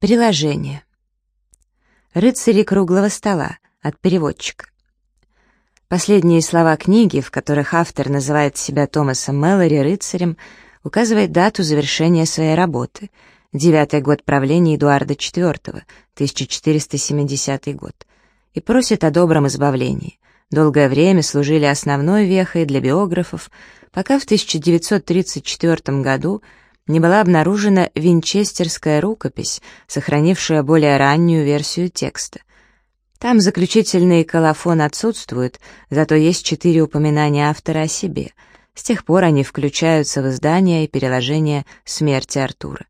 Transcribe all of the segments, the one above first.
Приложение. «Рыцари круглого стола» от переводчика. Последние слова книги, в которых автор называет себя Томасом Мэлори рыцарем, указывает дату завершения своей работы — девятый год правления Эдуарда IV, 1470 год, и просит о добром избавлении. Долгое время служили основной вехой для биографов, пока в 1934 году не была обнаружена винчестерская рукопись, сохранившая более раннюю версию текста. Там заключительный колофон отсутствует, зато есть четыре упоминания автора о себе. С тех пор они включаются в издание и переложение «Смерти Артура»,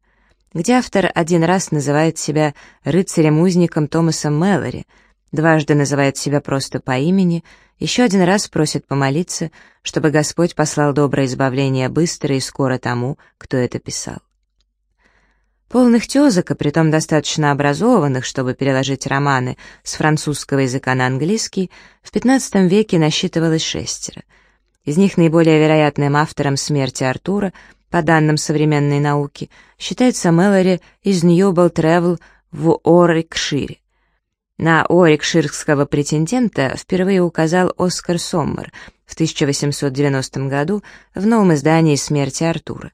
где автор один раз называет себя рыцарем-узником Томасом Мэлори, дважды называет себя просто по имени, еще один раз просит помолиться, чтобы Господь послал доброе избавление быстро и скоро тому, кто это писал. Полных тезок, и притом достаточно образованных, чтобы переложить романы с французского языка на английский, в XV веке насчитывалось шестеро. Из них наиболее вероятным автором смерти Артура, по данным современной науки, считается Мэлори из Ньюбл Тревел в Орикшире. На орикширского претендента впервые указал Оскар Соммер в 1890 году в новом издании «Смерти Артура».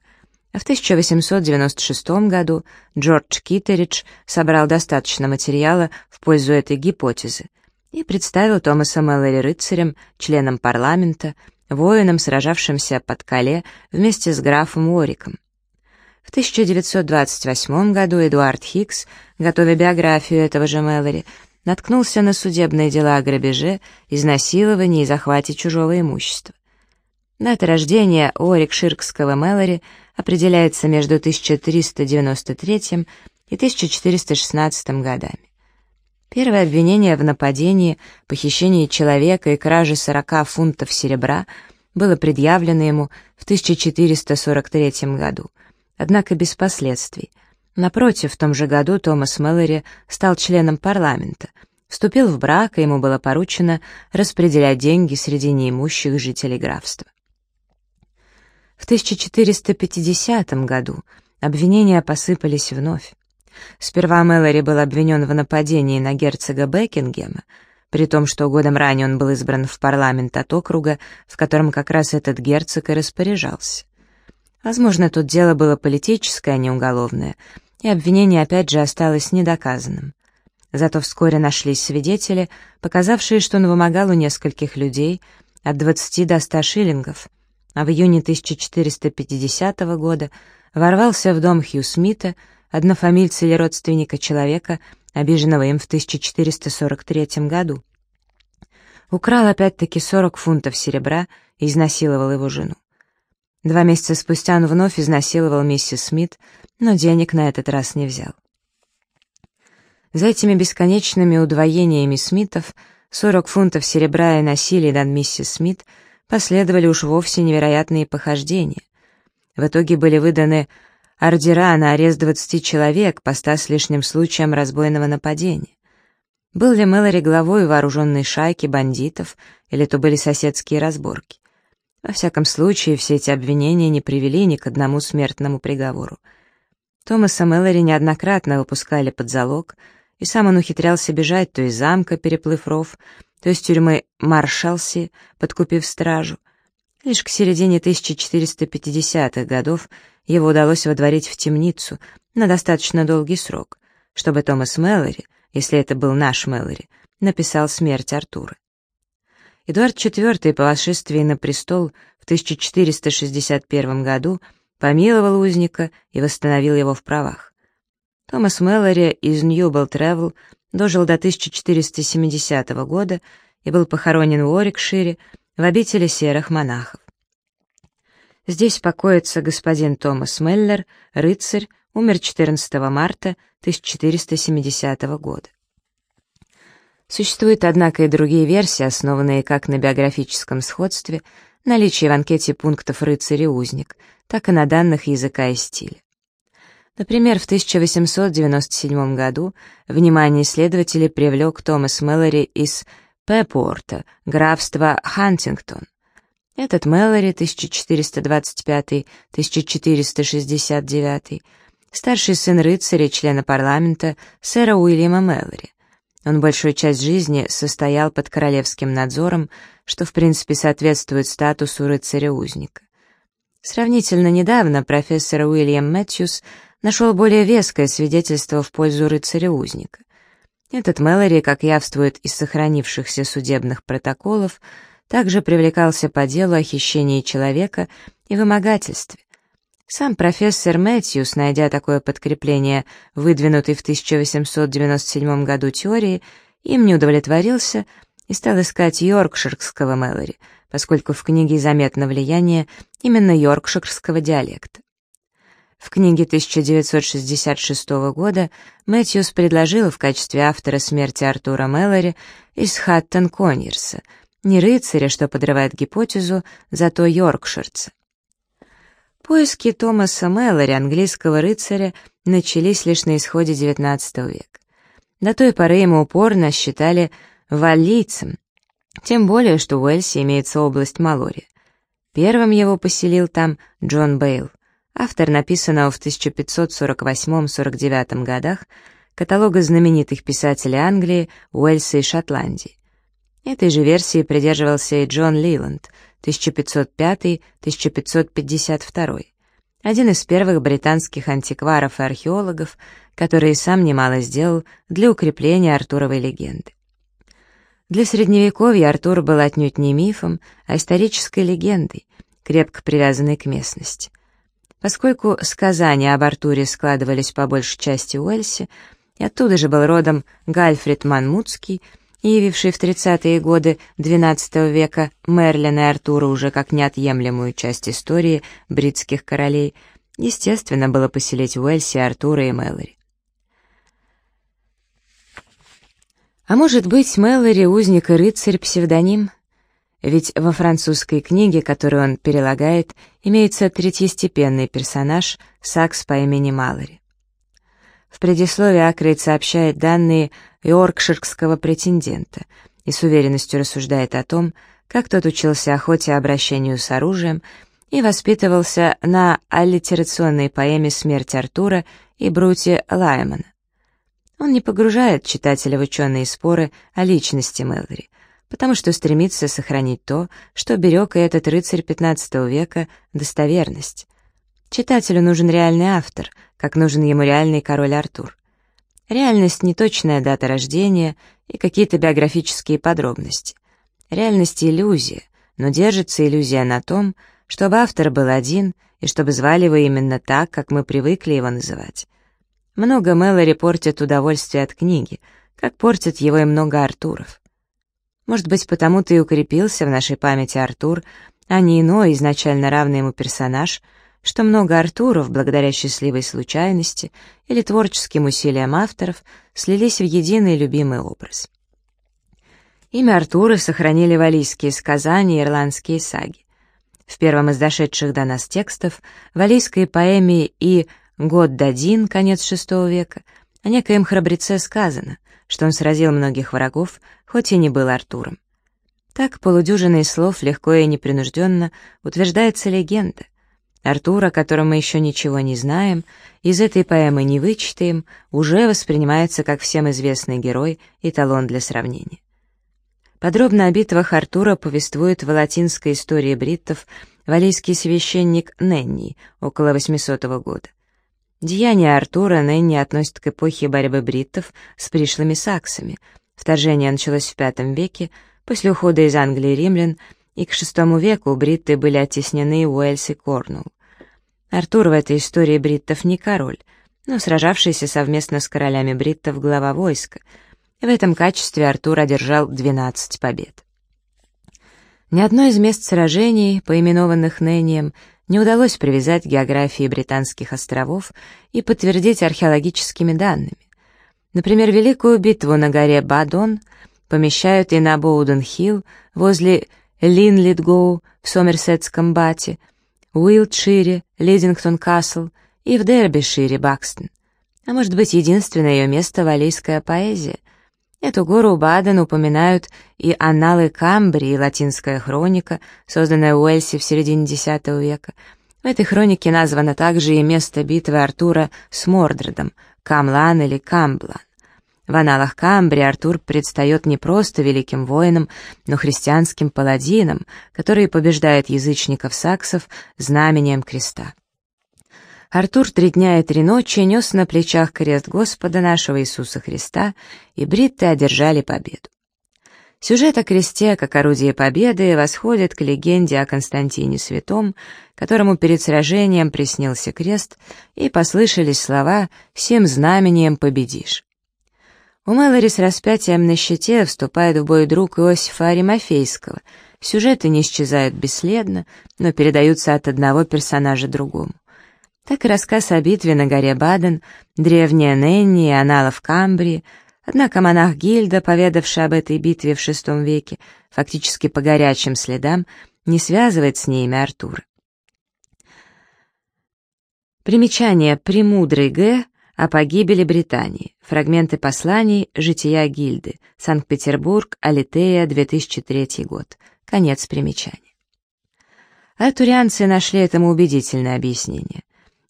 А в 1896 году Джордж Китеридж собрал достаточно материала в пользу этой гипотезы и представил Томаса Мэллори рыцарем, членом парламента, воином, сражавшимся под Кале вместе с графом Уориком. В 1928 году Эдуард Хикс, готовя биографию этого же Мэллори, наткнулся на судебные дела о грабеже, изнасиловании и захвате чужого имущества. Дата рождения Орик-Ширкского Мэлори определяется между 1393 и 1416 годами. Первое обвинение в нападении, похищении человека и краже 40 фунтов серебра было предъявлено ему в 1443 году, однако без последствий — Напротив, в том же году Томас Мэлори стал членом парламента, вступил в брак, и ему было поручено распределять деньги среди неимущих жителей графства. В 1450 году обвинения посыпались вновь. Сперва Мэлори был обвинен в нападении на герцога Бекингема, при том, что годом ранее он был избран в парламент от округа, в котором как раз этот герцог и распоряжался. Возможно, тут дело было политическое, а не уголовное — и обвинение опять же осталось недоказанным. Зато вскоре нашлись свидетели, показавшие, что он вымогал у нескольких людей от 20 до 100 шиллингов, а в июне 1450 года ворвался в дом Хью Смита, однофамильца или родственника человека, обиженного им в 1443 году. Украл опять-таки 40 фунтов серебра и изнасиловал его жену. Два месяца спустя он вновь изнасиловал миссис Смит, но денег на этот раз не взял. За этими бесконечными удвоениями Смитов 40 фунтов серебра и насилия над миссис Смит последовали уж вовсе невероятные похождения. В итоге были выданы ордера на арест 20 человек по ста с лишним случаям разбойного нападения. Был ли Мэлори главой вооруженной шайки бандитов, или то были соседские разборки? Во всяком случае, все эти обвинения не привели ни к одному смертному приговору. Томаса Мэлори неоднократно выпускали под залог, и сам он ухитрялся бежать то из замка, переплыв ров, то из тюрьмы Маршалси, подкупив стражу. Лишь к середине 1450-х годов его удалось водворить в темницу на достаточно долгий срок, чтобы Томас Мэлори, если это был наш Мэлори, написал «Смерть Артура». Эдуард IV по восшествии на престол в 1461 году помиловал узника и восстановил его в правах. Томас Мэлори из Ньюбл Тревел дожил до 1470 года и был похоронен в Орикшире в обители серых монахов. Здесь покоится господин Томас Меллер, рыцарь, умер 14 марта 1470 года. Существуют, однако, и другие версии, основанные как на биографическом сходстве, наличии в анкете пунктов «рыцарь» и «узник», так и на данных языка и стиля. Например, в 1897 году внимание исследователей привлек Томас Мэллори из Пеппорта, графства Хантингтон. Этот Мэллори 1425-1469 старший сын рыцаря, члена парламента, сэра Уильяма Мэллори. Он большую часть жизни состоял под королевским надзором, что в принципе соответствует статусу рыцаря-узника. Сравнительно недавно профессор Уильям Мэтьюс нашел более веское свидетельство в пользу рыцаря-узника. Этот Мэлори, как явствует из сохранившихся судебных протоколов, также привлекался по делу о хищении человека и вымогательстве. Сам профессор Мэтьюс, найдя такое подкрепление, выдвинутой в 1897 году теории, им не удовлетворился и стал искать йоркширского Мэлори, поскольку в книге заметно влияние именно йоркширского диалекта. В книге 1966 года Мэтьюс предложил в качестве автора смерти Артура Мэлори из Хаттон Коньерса, не рыцаря, что подрывает гипотезу, зато йоркширца. Поиски Томаса Мэлори, английского рыцаря, начались лишь на исходе XIX века. До той поры ему упорно считали валлийцем, тем более, что в Уэльсе имеется область Малори. Первым его поселил там Джон Бейл автор написанного в 1548-49 годах каталога знаменитых писателей Англии, Уэльса и Шотландии. Этой же версии придерживался и Джон Лиланд, 1505-1552, один из первых британских антикваров и археологов, который сам немало сделал для укрепления Артуровой легенды. Для Средневековья Артур был отнюдь не мифом, а исторической легендой, крепко привязанной к местности. Поскольку сказания об Артуре складывались по большей части в Уэльсе, и оттуда же был родом Гальфрид Манмутский, явивший в 30-е годы XII века Мерлина и Артура уже как неотъемлемую часть истории бритских королей, естественно было поселить в Уэльсе Артура и Мэлори. А может быть, Мэлори, узник и рыцарь, псевдоним? Ведь во французской книге, которую он перелагает, имеется третьестепенный персонаж Сакс по имени Малори. В предисловии Акрейд сообщает данные йоркширского претендента и с уверенностью рассуждает о том, как тот учился охоте и обращению с оружием и воспитывался на аллитерационной поэме «Смерть Артура» и «Бруте Лаймана». Он не погружает читателя в ученые споры о личности Мэлори, потому что стремится сохранить то, что берег и этот рыцарь XV века — достоверность. Читателю нужен реальный автор, как нужен ему реальный король Артур. Реальность — не точная дата рождения и какие-то биографические подробности. Реальность — иллюзия, но держится иллюзия на том, чтобы автор был один и чтобы звали его именно так, как мы привыкли его называть. Много Мэлори портит удовольствие от книги, как портит его и много Артуров. Может быть, потому-то и укрепился в нашей памяти Артур, а не иной, изначально равный ему персонаж, что много Артуров, благодаря счастливой случайности или творческим усилиям авторов, слились в единый любимый образ. Имя Артура сохранили валийские сказания и ирландские саги. В первом из дошедших до нас текстов, валийской поэме и «Год дадин», конец VI века, о некоем храбреце сказано, что он сразил многих врагов, хоть и не был Артуром. Так полудюжиной слов легко и непринужденно утверждается легенда. Артур, о котором мы еще ничего не знаем, из этой поэмы не вычитаем, уже воспринимается как всем известный герой и талон для сравнения. Подробно о битвах Артура повествует в латинской истории бриттов валийский священник Ненни около 800 года. Деяния Артура ныне относят к эпохе борьбы бриттов с пришлыми саксами. Вторжение началось в V веке, после ухода из Англии римлян, и к VI веку бритты были оттеснены Уэльс и Корнуолл. Артур в этой истории бриттов не король, но сражавшийся совместно с королями бриттов глава войска. В этом качестве Артур одержал 12 побед. Ни одно из мест сражений, поименованных Нением, не удалось привязать к географии Британских островов и подтвердить археологическими данными. Например, Великую битву на горе Бадон помещают и на Боуден-Хилл возле Линлитгоу в Сомерсетском Бате, Уилтшире, Лидингтон-Касл и в Дербишире, Бакстон. А может быть, единственное ее место — валийская поэзия. Эту гору Баден упоминают и анналы Камбрии, латинская хроника, созданная в Уэльсе в середине X века, В этой хронике названо также и место битвы Артура с Мордредом, Камлан или Камблан. В аналах Камбрии Артур предстает не просто великим воином, но христианским паладином, который побеждает язычников-саксов знамением креста. Артур три дня и три ночи нес на плечах крест Господа нашего Иисуса Христа, и бритты одержали победу. Сюжет о кресте, как орудие победы, восходит к легенде о Константине Святом, которому перед сражением приснился крест, и послышались слова «Всем знамением победишь». У Мэлори с распятием на щите вступает в бой друг Иосифа Аримофейского. Сюжеты не исчезают бесследно, но передаются от одного персонажа другому так и рассказ о битве на горе Баден, древняя Ненни и аналов Камбрии, однако монах Гильда, поведавший об этой битве в VI веке, фактически по горячим следам, не связывает с ней имя Артура. Примечание «Премудрый Г» о погибели Британии. Фрагменты посланий «Жития Гильды». Санкт-Петербург, Алитея, 2003 год. Конец примечания. Артурианцы нашли этому убедительное объяснение.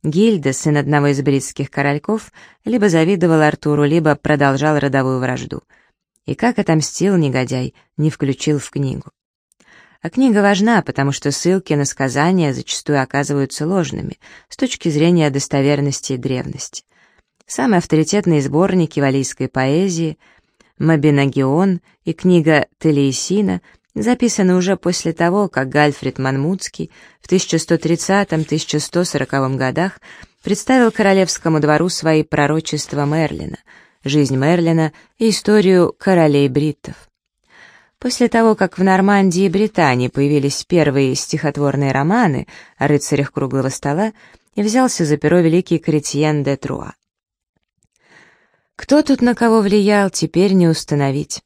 Гильда, сын одного из бритских корольков, либо завидовал Артуру, либо продолжал родовую вражду. И как отомстил негодяй, не включил в книгу. А книга важна, потому что ссылки на сказания зачастую оказываются ложными с точки зрения достоверности и древности. Самые авторитетные сборники валийской поэзии «Мабинагион» и книга Телеисина записаны уже после того, как Гальфрид Манмутский в 1130-1140 годах представил королевскому двору свои пророчества Мерлина, жизнь Мерлина и историю королей бриттов. После того, как в Нормандии и Британии появились первые стихотворные романы о рыцарях круглого стола, и взялся за перо великий Кретьен де Труа. Кто тут на кого влиял, теперь не установить.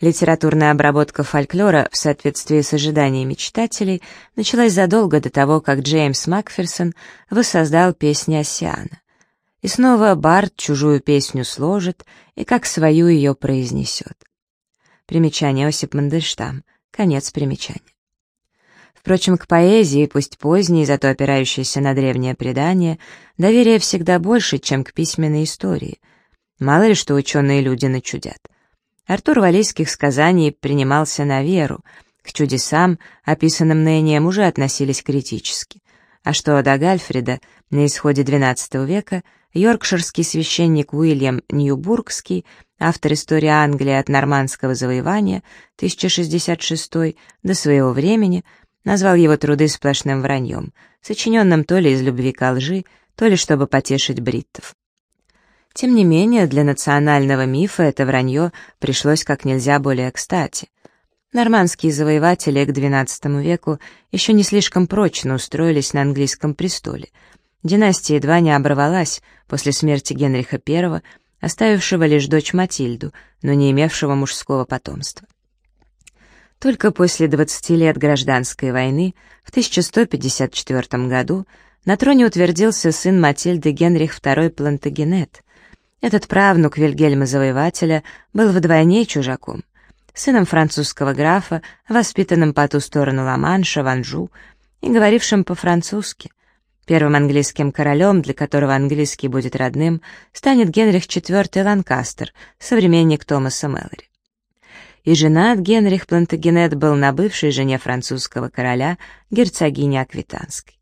Литературная обработка фольклора в соответствии с ожиданиями читателей началась задолго до того, как Джеймс Макферсон воссоздал песни Оссиана. И снова Барт чужую песню сложит и как свою ее произнесет. Примечание Осип Мандельштам. Конец примечания. Впрочем, к поэзии, пусть поздней, зато опирающейся на древнее предание, доверия всегда больше, чем к письменной истории. Мало ли что ученые люди начудят. Артур Валейских сказаний принимался на веру, к чудесам, описанным Нэннием, уже относились критически. А что до Гальфрида, на исходе XII века, йоркширский священник Уильям Ньюбургский, автор истории Англии от нормандского завоевания, 1066 до своего времени, назвал его труды сплошным враньем, сочиненным то ли из любви ко лжи, то ли чтобы потешить бриттов. Тем не менее, для национального мифа это вранье пришлось как нельзя более кстати. Нормандские завоеватели к XII веку еще не слишком прочно устроились на английском престоле. Династия едва не оборвалась после смерти Генриха I, оставившего лишь дочь Матильду, но не имевшего мужского потомства. Только после 20 лет гражданской войны, в 1154 году, на троне утвердился сын Матильды Генрих II Плантагенет, этот правнук Вильгельма Завоевателя был вдвойне чужаком, сыном французского графа, воспитанным по ту сторону Ла-Манша, в Анжу, и говорившим по-французски. Первым английским королем, для которого английский будет родным, станет Генрих IV Ланкастер, современник Томаса Мэлори. И женат Генрих Плантагенет был на бывшей жене французского короля, герцогини Аквитанской.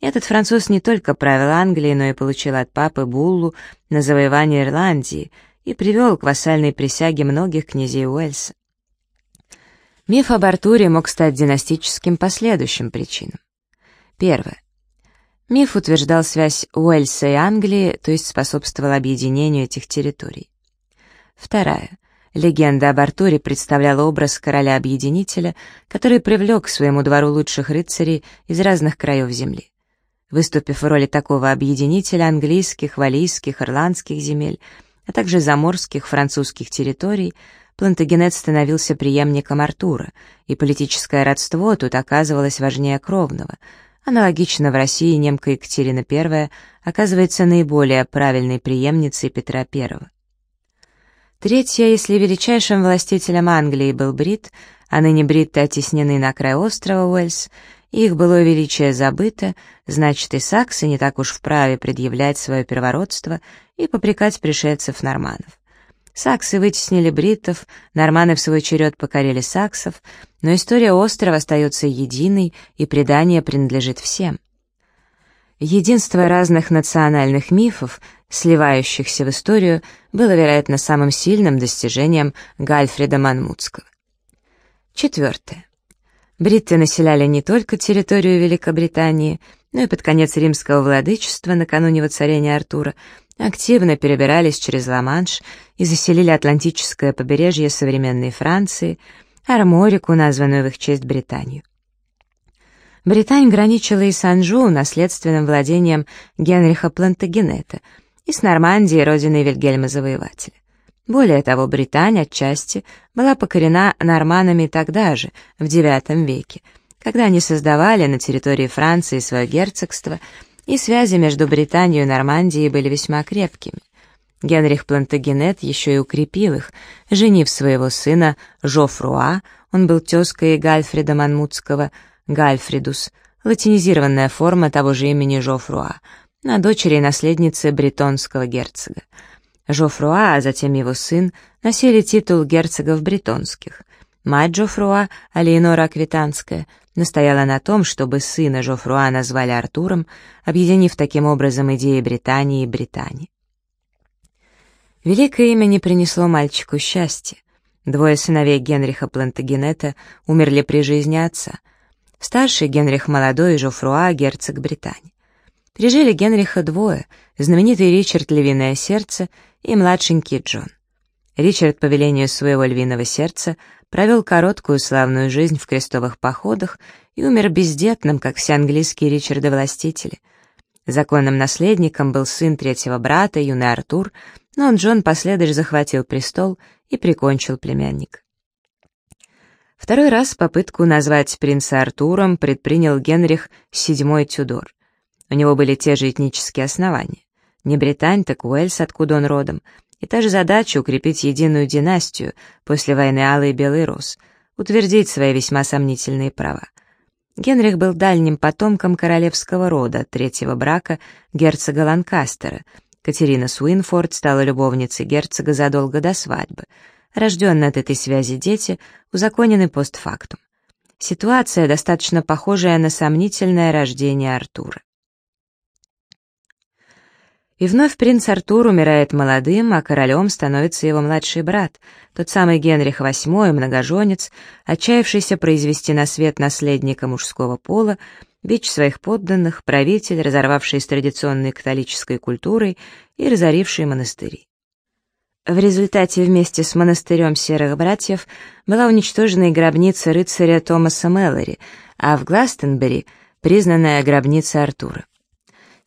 Этот француз не только правил Англией, но и получил от папы буллу на завоевание Ирландии и привел к вассальной присяге многих князей Уэльса. Миф об Артуре мог стать династическим по следующим причинам. Первое. Миф утверждал связь Уэльса и Англии, то есть способствовал объединению этих территорий. Вторая. Легенда об Артуре представляла образ короля-объединителя, который привлек к своему двору лучших рыцарей из разных краев земли выступив в роли такого объединителя английских, валийских, ирландских земель, а также заморских французских территорий, Плантагенет становился преемником Артура, и политическое родство тут оказывалось важнее кровного. Аналогично в России немка Екатерина I оказывается наиболее правильной преемницей Петра I. Третье, если величайшим властителем Англии был Брит, а ныне бритты оттеснены на край острова Уэльс, их было величие забыто, значит и саксы не так уж вправе предъявлять свое первородство и попрекать пришельцев-норманов. Саксы вытеснили бриттов, норманы в свой черед покорили саксов, но история острова остается единой, и предание принадлежит всем. Единство разных национальных мифов, сливающихся в историю, было, вероятно, самым сильным достижением Гальфреда Манмутского. Четвертое. Бритты населяли не только территорию Великобритании, но и под конец римского владычества накануне воцарения Артура активно перебирались через Ла-Манш и заселили Атлантическое побережье современной Франции, Арморику, названную в их честь Британию. Британь граничила и с Анжу, наследственным владением Генриха Плантагенета, и с Нормандией, родиной Вильгельма Завоевателя. Более того, Британия отчасти была покорена норманами тогда же, в IX веке, когда они создавали на территории Франции свое герцогство, и связи между Британией и Нормандией были весьма крепкими. Генрих Плантагенет еще и укрепил их, женив своего сына Жофруа, он был тезкой Гальфреда Манмутского, Гальфридус, латинизированная форма того же имени Жофруа, на дочери и наследнице бретонского герцога. Жофруа, а затем его сын, носили титул герцогов бретонских. Мать Жофруа, Алиенора Аквитанская, настояла на том, чтобы сына Жофруа назвали Артуром, объединив таким образом идеи Британии и Британии. Великое имя не принесло мальчику счастья. Двое сыновей Генриха Плантагенета умерли при жизни отца. Старший Генрих Молодой и Жофруа, герцог Британии. Пережили Генриха двое, знаменитый Ричард Львиное Сердце и младшенький Джон. Ричард по велению своего львиного сердца провел короткую славную жизнь в крестовых походах и умер бездетным, как все английские Ричарды-властители. Законным наследником был сын третьего брата, юный Артур, но Джон последыш захватил престол и прикончил племянника. Второй раз попытку назвать принца Артуром предпринял Генрих VII Тюдор. У него были те же этнические основания. Не Британь, так Уэльс, откуда он родом, и та же задача — укрепить единую династию после войны Алый и Белый Рос, утвердить свои весьма сомнительные права. Генрих был дальним потомком королевского рода, третьего брака герцога Ланкастера. Катерина Суинфорд стала любовницей герцога задолго до свадьбы. Рожденные от этой связи дети узаконены постфактум. Ситуация, достаточно похожая на сомнительное рождение Артура. И вновь принц Артур умирает молодым, а королем становится его младший брат, тот самый Генрих VIII, многоженец, отчаявшийся произвести на свет наследника мужского пола, бич своих подданных, правитель, разорвавший с традиционной католической культурой и разоривший монастыри. В результате вместе с монастырем Серых Братьев была уничтожена и гробница рыцаря Томаса Мэллори, а в Гластенбери — признанная гробница Артура.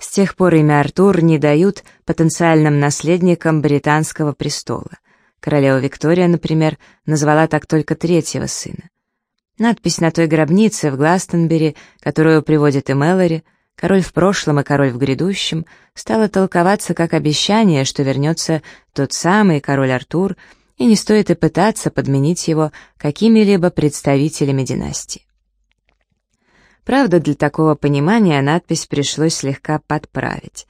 С тех пор имя Артур не дают потенциальным наследникам британского престола. Королева Виктория, например, назвала так только третьего сына. Надпись на той гробнице в Гластенбери, которую приводит и Мэлори, «Король в прошлом и король в грядущем», стала толковаться как обещание, что вернется тот самый король Артур, и не стоит и пытаться подменить его какими-либо представителями династии. Правда, для такого понимания надпись пришлось слегка подправить.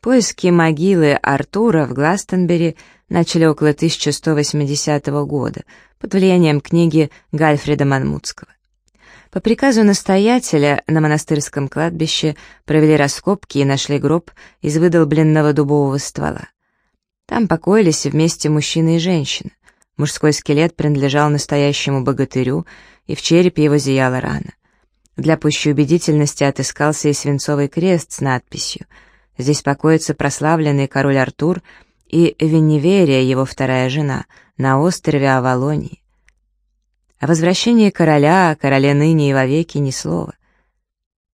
Поиски могилы Артура в Гластенбери начали около 1180 года под влиянием книги Гальфреда Манмутского. По приказу настоятеля на монастырском кладбище провели раскопки и нашли гроб из выдолбленного дубового ствола. Там покоились вместе мужчина и женщина. Мужской скелет принадлежал настоящему богатырю, и в черепе его зияла рана. Для пущей убедительности отыскался и свинцовый крест с надписью «Здесь покоится прославленный король Артур и Веневерия, его вторая жена, на острове Авалонии». О возвращении короля, о короле ныне и вовеки ни слова.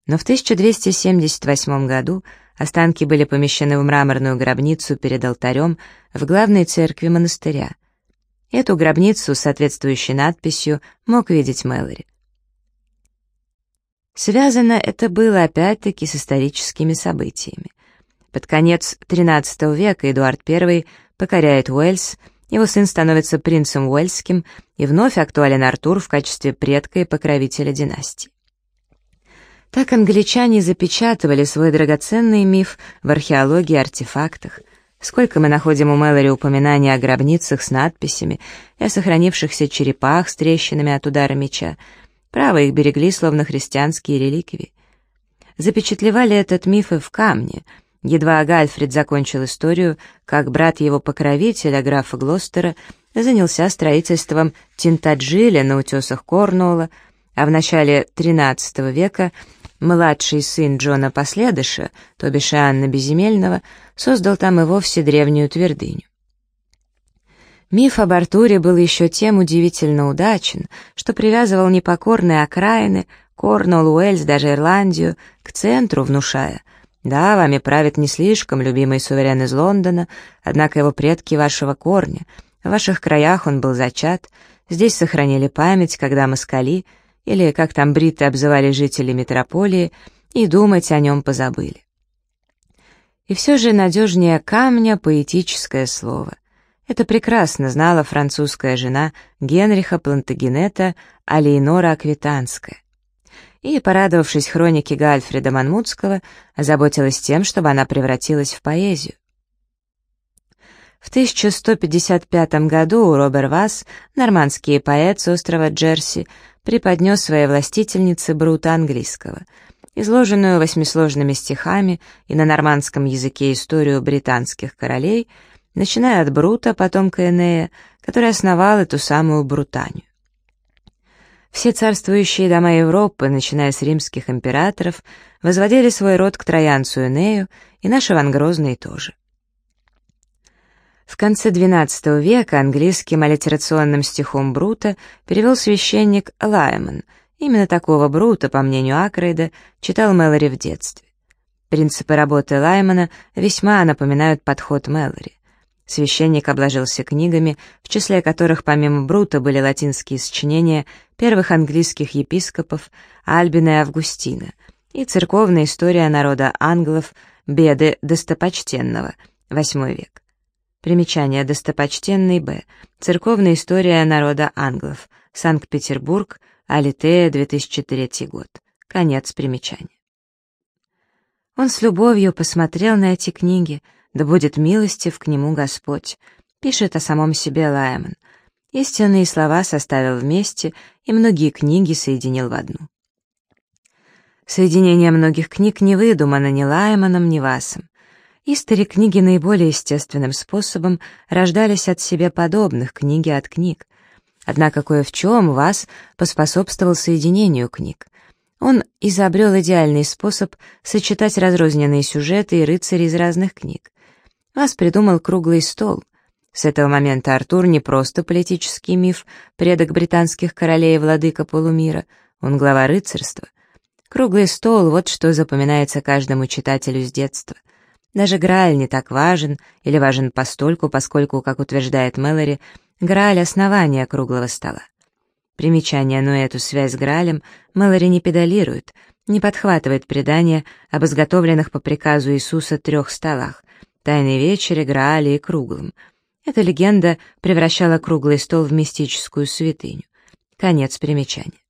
Но в 1278 году останки были помещены в мраморную гробницу перед алтарем в главной церкви монастыря. Эту гробницу с соответствующей надписью мог видеть Мэлори. Связано это было опять-таки с историческими событиями. Под конец XIII века Эдуард I покоряет Уэльс, его сын становится принцем Уэльским, и вновь актуален Артур в качестве предка и покровителя династии. Так англичане запечатывали свой драгоценный миф в археологии и артефактах. Сколько мы находим у Мэлори упоминаний о гробницах с надписями и о сохранившихся черепах с трещинами от удара меча. Право, их берегли, словно христианские реликвии. Запечатлевали этот миф и в камне. Едва Гальфрид закончил историю, как брат его покровителя, графа Глостера, занялся строительством Тинтаджиля на утесах Корнуолла, а в начале XIII века младший сын Джона Последыша, то бишь Анна Безземельного, создал там и вовсе древнюю твердыню. Миф об Артуре был еще тем удивительно удачен, что привязывал непокорные окраины, Корнуолл, Уэльс, даже Ирландию, к центру, внушая. Да, вами правит не слишком любимый суверен из Лондона, однако его предки вашего корня. В ваших краях он был зачат, здесь сохранили память, когда москали, или, как там бриты обзывали жители метрополии, и думать о нем позабыли. И все же надежнее камня поэтическое слово. Это прекрасно знала французская жена Генриха Плантагенета Алейнора Аквитанская. И, порадовавшись хронике Гальфреда Манмутского, озаботилась тем, чтобы она превратилась в поэзию. В 1155 году Робер Вас, нормандский поэт с острова Джерси, преподнес своей властительнице Брута английского, изложенную восьмисложными стихами и на нормандском языке историю британских королей, начиная от Брута, потомка Энея, который основал эту самую Брутанию. Все царствующие дома Европы, начиная с римских императоров, возводили свой род к троянцу Энею, и наш Иван Грозный тоже. В конце XII века английским аллитерационным стихом Брута перевел священник Лайман. Именно такого Брута, по мнению Акрейда, читал Мэлори в детстве. Принципы работы Лаймана весьма напоминают подход Мэлори. Священник обложился книгами, в числе которых помимо Брута были латинские сочинения первых английских епископов Альбина и Августина и церковная история народа англов «Беды достопочтенного», VIII век. Примечание «Достопочтенный Б». Церковная история народа англов. Санкт-Петербург. Алитея, 2003 год. Конец примечания. Он с любовью посмотрел на эти книги, да будет милостив к нему Господь, пишет о самом себе Лайман. Истинные слова составил вместе и многие книги соединил в одну. Соединение многих книг не выдумано ни Лайманом, ни Васом. Истори книги наиболее естественным способом рождались от себе подобных, книги от книг. Однако кое в чем вас поспособствовал соединению книг. Он изобрел идеальный способ сочетать разрозненные сюжеты и рыцарей из разных книг. Вас придумал круглый стол. С этого момента Артур не просто политический миф, предок британских королей и владыка полумира, он глава рыцарства. Круглый стол — вот что запоминается каждому читателю с детства. Даже Грааль не так важен, или важен постольку, поскольку, как утверждает Мэлори, Грааль — основание круглого стола. Примечание, но эту связь с Граалем Мэлори не педалирует, не подхватывает предания об изготовленных по приказу Иисуса трех столах — Тайной вечере, Граале и Круглом. Эта легенда превращала круглый стол в мистическую святыню. Конец примечания.